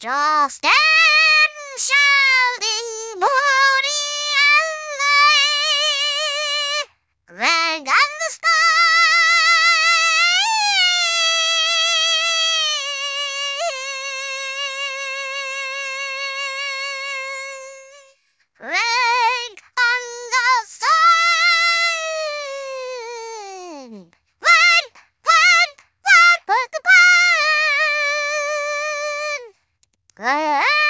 Justin, Ah!